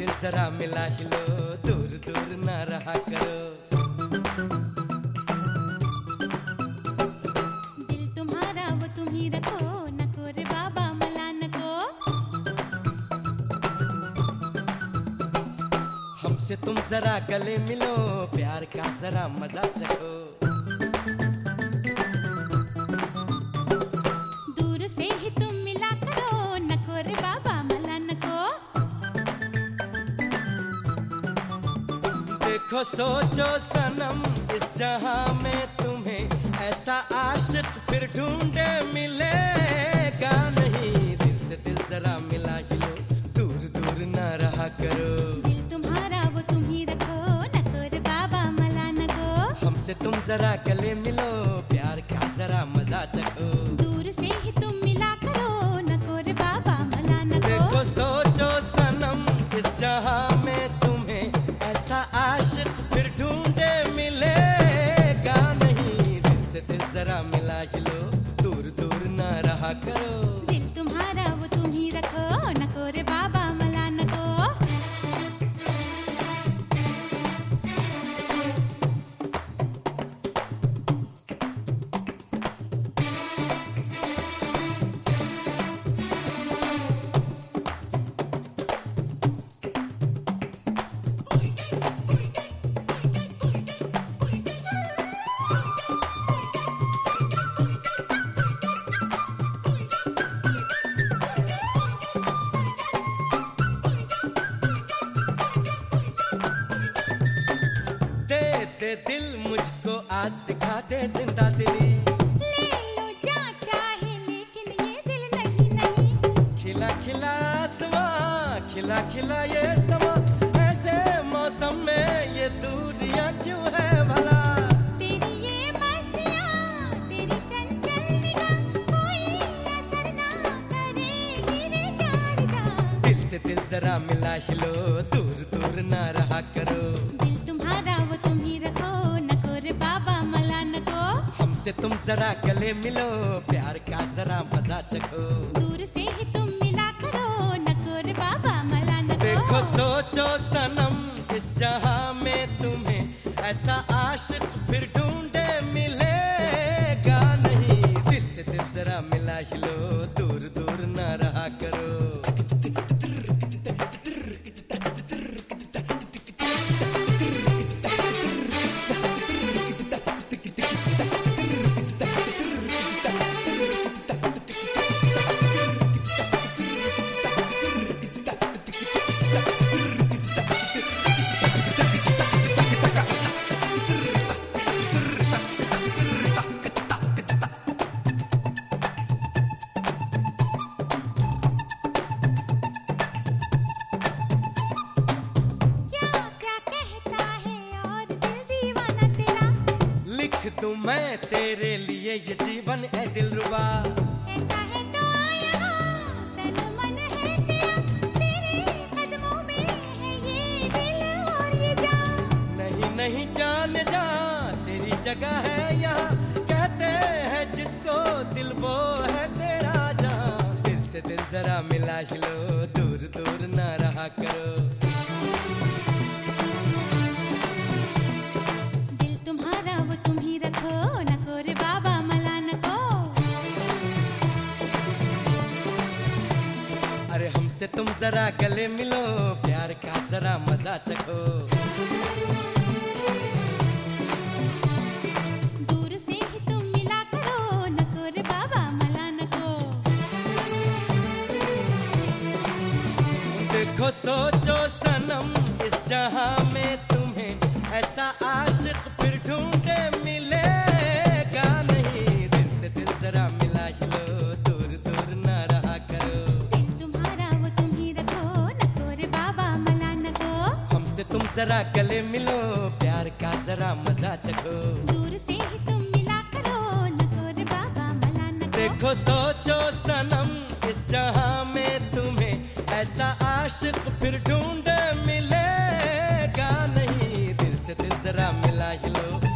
दिल जरा मिला ही लो दूर दूर ना रहा करो। दिल तुम्हारा वो तुम ही रखो नको रे बाबा मलान को। हमसे तुम जरा गले मिलो प्यार का जरा मज़ा चखो। देखो सोचो सनम इस जहाँ में तुम्हें ऐसा आशिक फिर ढूंढे मिलेगा नहीं। दिल से दिल जरा मिला ही लो दूर दूर ना रहा करो। दिल तुम्हारा वो तुम ही रखो नको रे बाबा मलान को। हमसे तुम जरा गले मिलो प्यार का जरा मज़ा चखो। दूर से ही तुम मिला करो नको रे बाबा मलान देखो को। सोचो सनम इस जहाँ करो दिल मुझको आज दिखा दे ज़िंदा दिली। ले लो जा चाहे लेकिन ये दिल नहीं नहीं। खिला खिला आसमां खिला खिला ये समा। ऐसे मौसम में ये दूरियाँ क्यों है भला? तेरी ये मस्तियाँ तेरी चंचल निगाह कोई असर ना करेगी रे जान जा दिल से दिल जरा मिला ही लो दूर दूर ना रहा करो। हमसे तुम जरा गले मिलो प्यार का जरा मज़ा चखो। दूर से ही तुम मिला करो नकोर बाबा मला नको देखो सोचो सनम इस जहाँ में तुम्हें ऐसा आशिक फिर ढूंढे मिलेगा नहीं। दिल से दिल जरा मिला ही मैं तेरे लिए ये जीवन है दिलरुबा। ऐसा है तो यहाँ तन मन तेरा तेरे कदमों में ये दिल और नहीं नहीं जान जा तेरी जगह है यहाँ। कहते हैं जिसको दिल वो है तेरा जान। दिल से दिल जरा मिला हिलो दूर दूर ना रहा करो। तुम्हारा तुम ही रखो नको रे बाबा अरे हमसे तुम जरा गले मिलो प्यार का जरा मज़ा चखो. दूर से ही तुम मिला करो नको रे बाबा मलान को देखो सोचो सनम इस जहाँ में तुम्हें ऐसा आशिक फिर ढूंढे मिलेगा नहीं। दिल से दिल जरा मिला ही लो दूर दूर ना रहा करो। दिल तुम्हारा वो तुम ही रखो नको रे बाबा मलान को। हमसे तुम जरा गले मिलो प्यार का जरा मज़ा चखो। दूर से ही तुम मिला करो नको रे बाबा मलान को। देखो सोचो सनम इस जहाँ में तुम्हें ऐसा आशिक फिर ढूंढे मिलेगा दिल जरा मिला हिलो